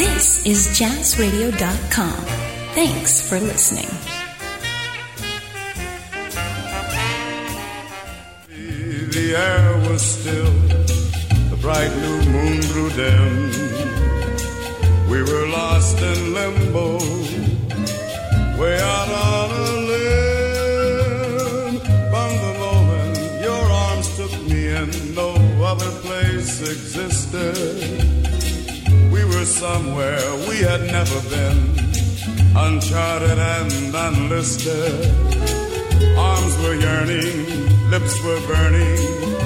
This is jazzradio.com. Thanks for listening. The air was still, the bright new moon grew dim. We were lost in limbo, way out on a limb. From the moment your arms took me, and no other place existed somewhere we had never been, uncharted and unlisted. Arms were yearning, lips were burning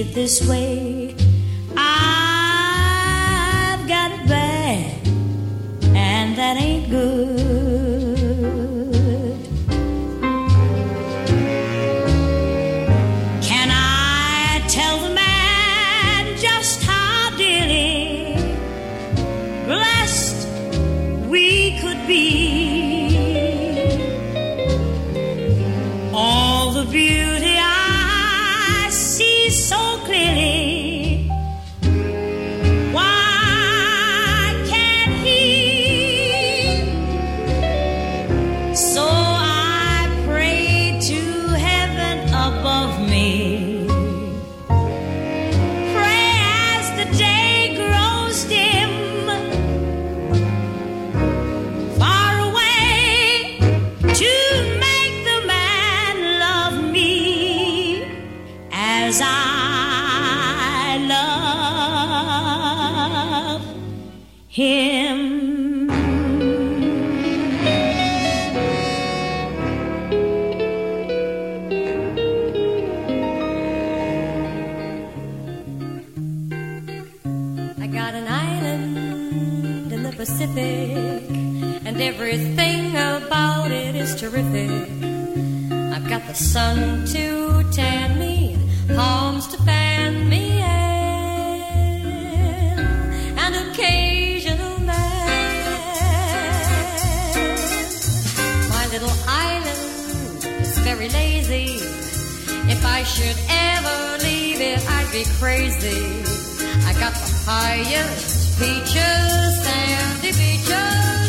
it this way. be crazy. I got the highest peaches, sandy beaches.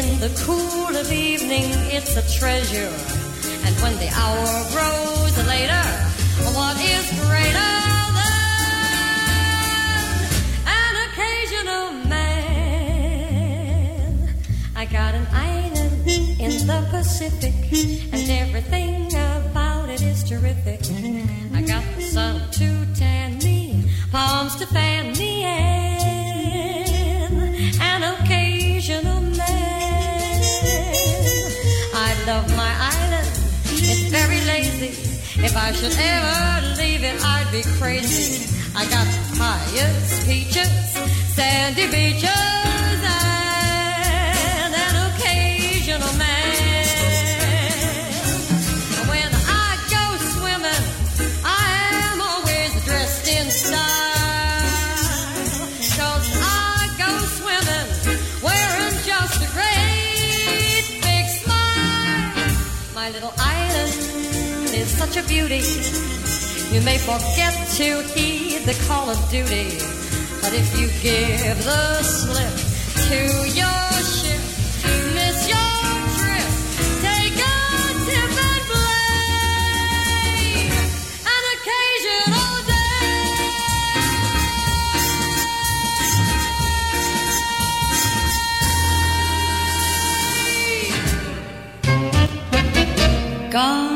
In the cool of evening, it's a treasure. And when the hour grows later, what is greater? If I should ever leave it, I'd be crazy. I got highest peaches, sandy beaches. such a beauty. You may forget to heed the call of duty, but if you give the slip to your ship, you miss your trip. Take a tip and blame an occasional day. Gone.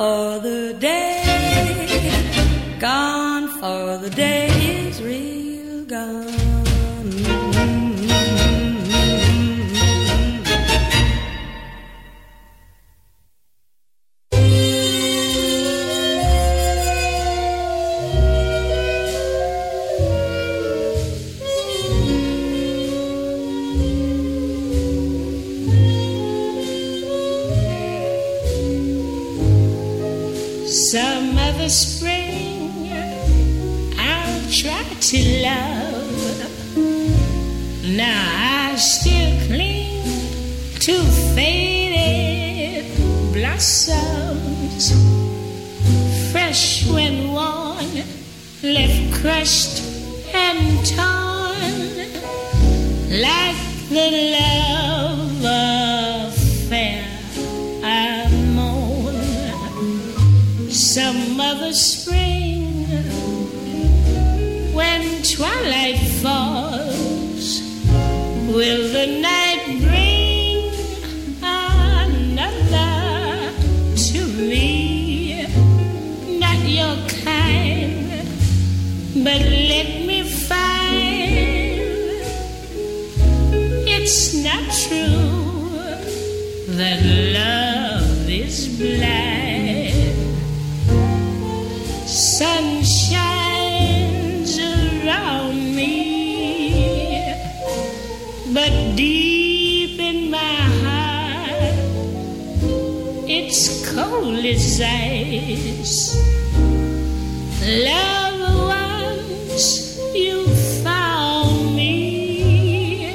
for the day, gone for the day. spring when twilight falls. Will the only says, Love once you found me,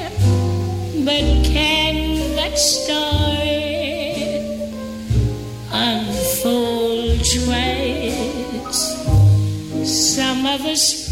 but can that story unfold twice? Some of us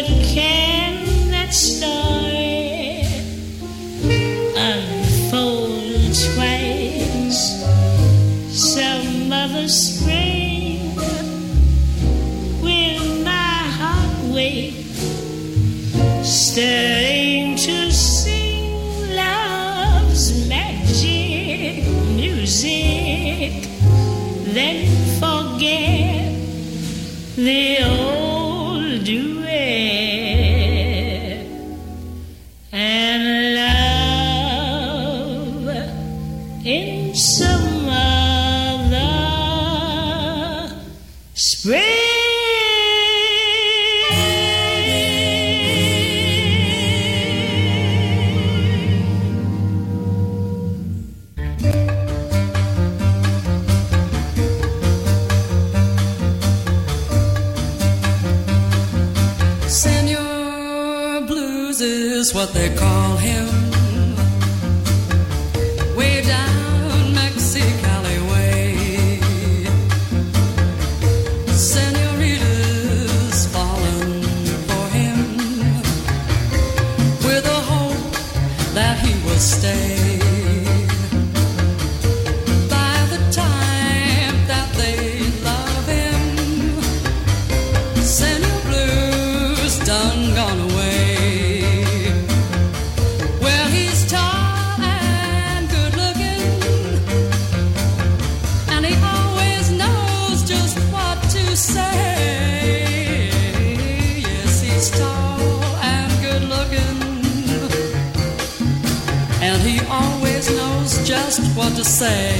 but can that stop? is what they call him. say.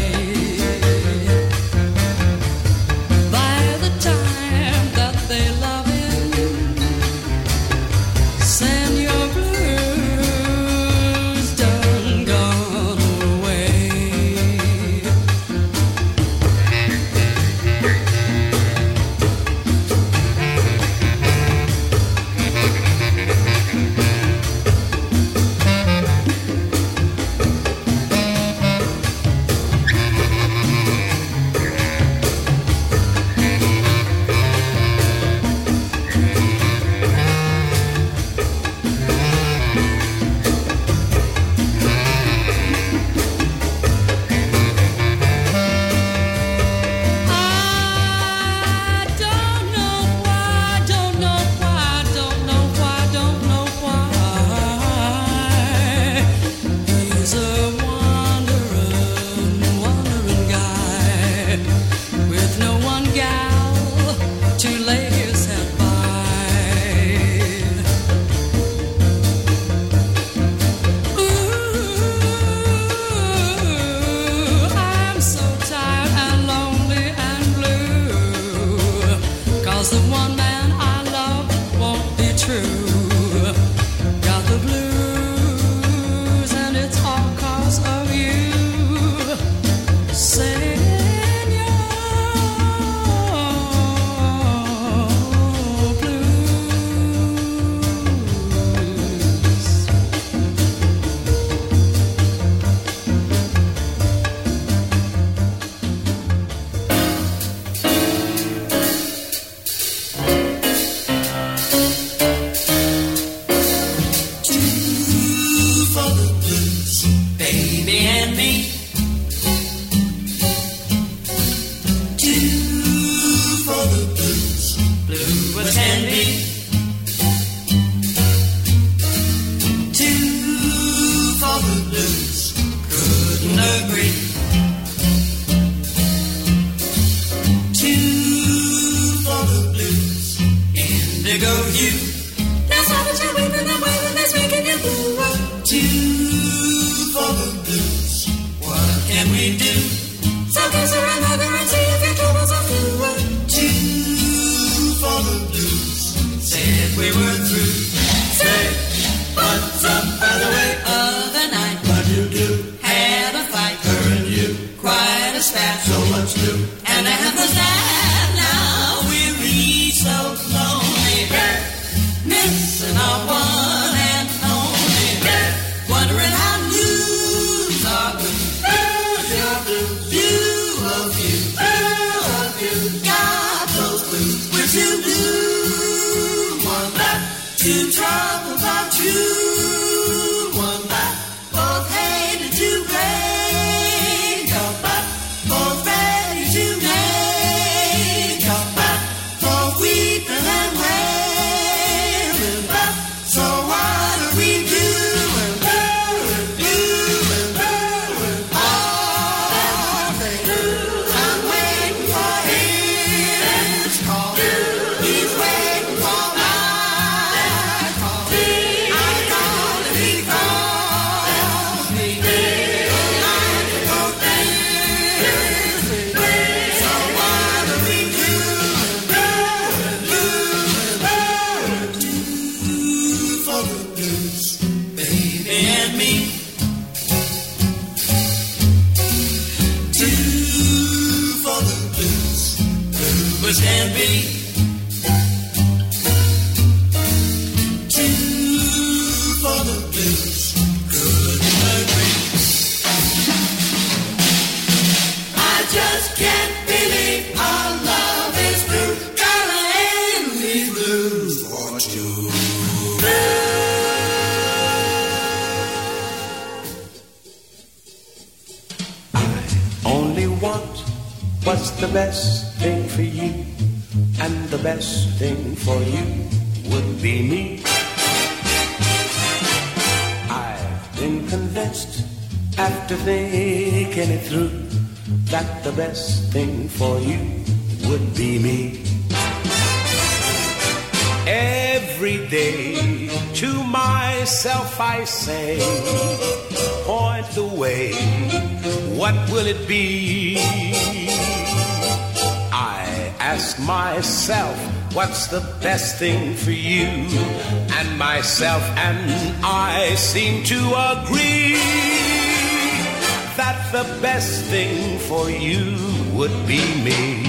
blues couldn't agree. was the best thing for you, and the best thing for you would be me. I've been convinced after thinking it through that the best thing for you would be me. Every day to myself I say, point the way, what will it be? Ask myself, what's the best thing for you? And myself and I seem to agree that the best thing for you would be me.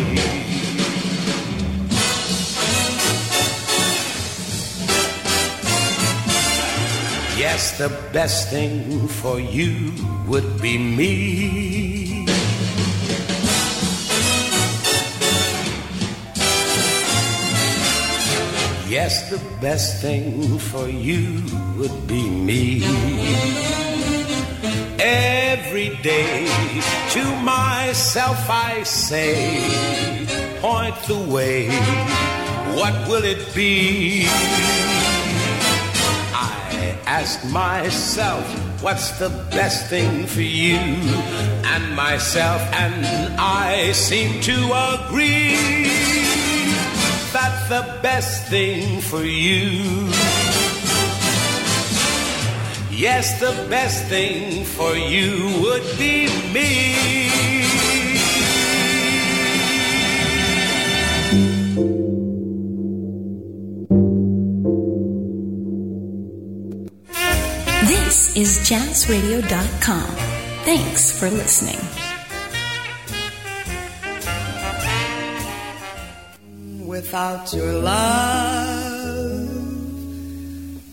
Yes, the best thing for you would be me. Yes, the best thing for you would be me. Every day to myself I say, point the way, what will it be? I ask myself, what's the best thing for you? And myself and I seem to agree that the best thing for you. Yes, the best thing for you would be me. This is jazzradio.com. Thanks for listening. Without your love,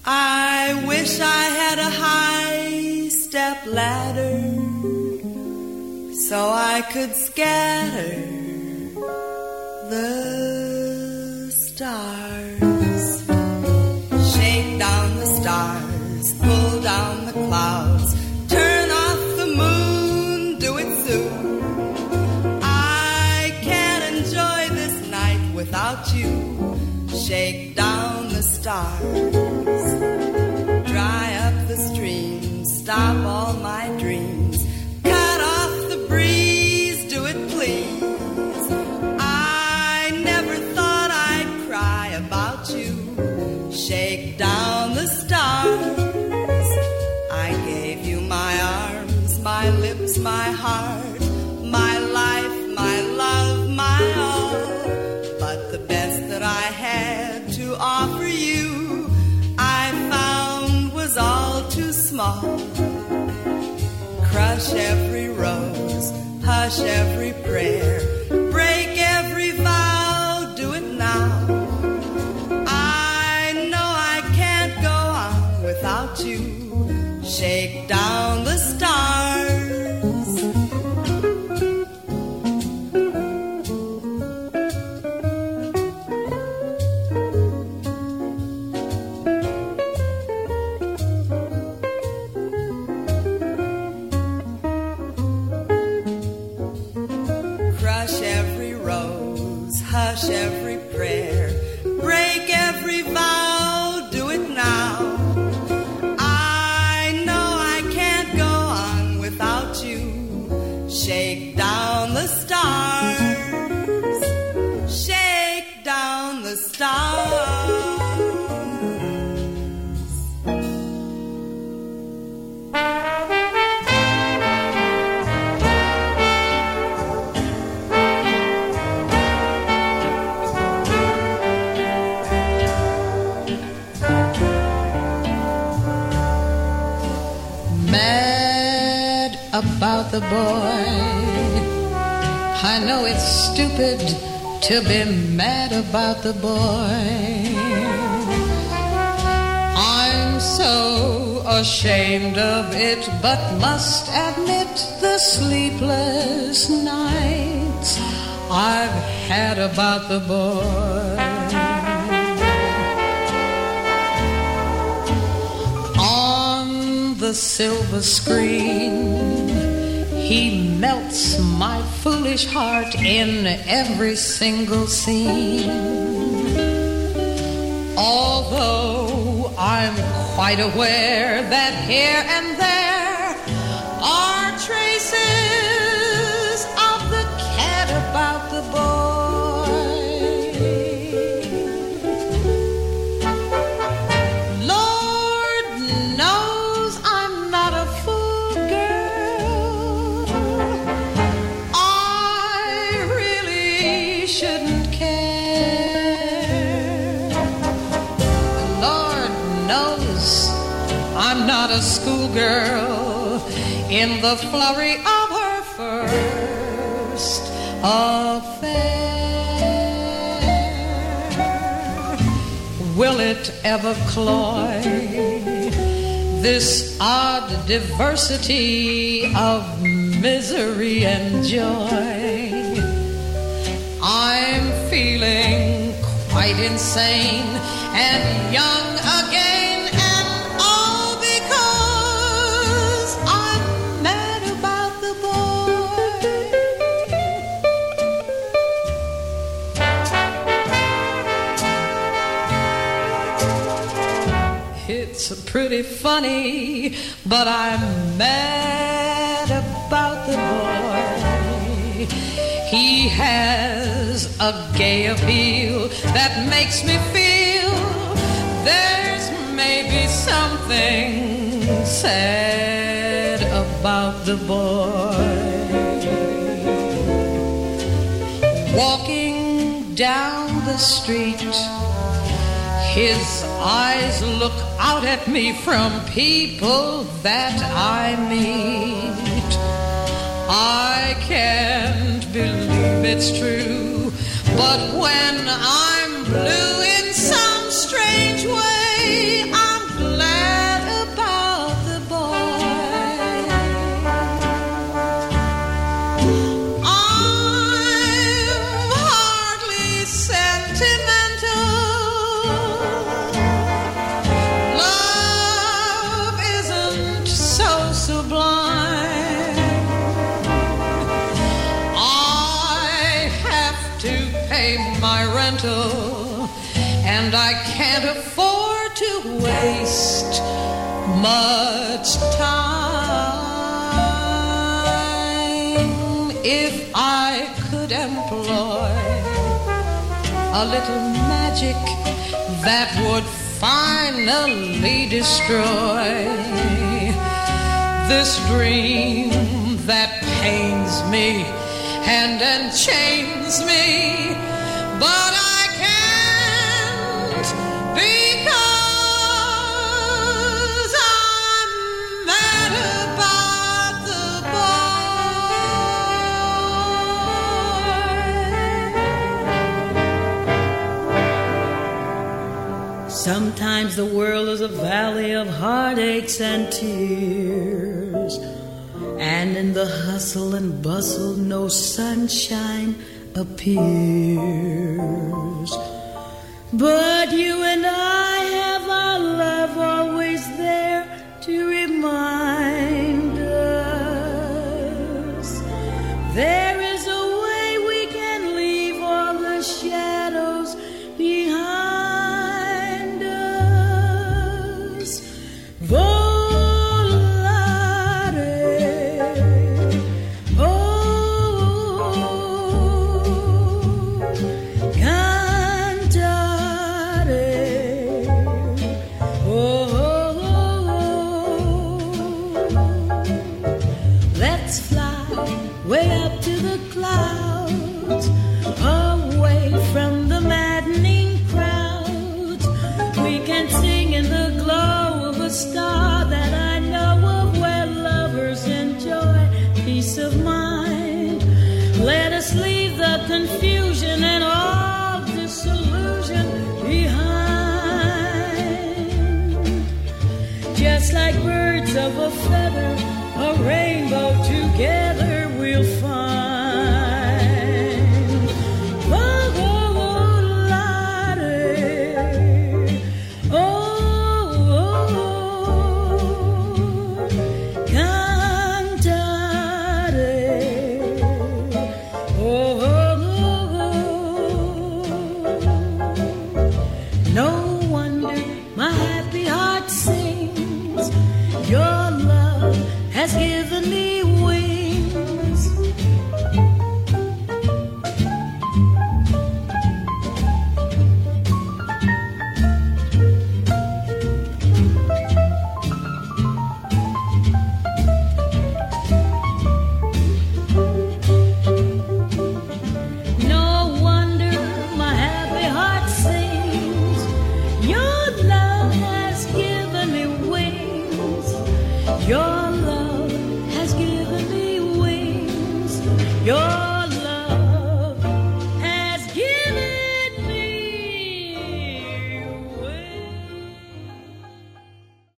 I wish I had a high step ladder so I could scatter the stars, shake down the stars, pull down the clouds. Shake down the stars, dry up the streams, stop Crush every rose, hush every prayer, the boy. I know it's stupid to be mad about the boy. I'm so ashamed of it, but must admit the sleepless nights I've had about the boy. On the silver screen he melts my foolish heart in every single scene. Although I'm quite aware that here and in the flurry of her first affair. Will it ever cloy this odd diversity of misery and joy? I'm feeling quite insane and young Pretty funny, but I'm mad about the boy. He has a gay appeal that makes me feel there's maybe something sad about the boy. Walking down the street, his eyes look out at me from people that I meet. I can't believe it's true, but when I'm blue in some strange way, much time. If I could employ a little magic that would finally destroy this dream that pains me and enchains me. But I Sometimes the world is a valley of heartaches and tears. And in the hustle and bustle, no sunshine appears. But you and I have our love always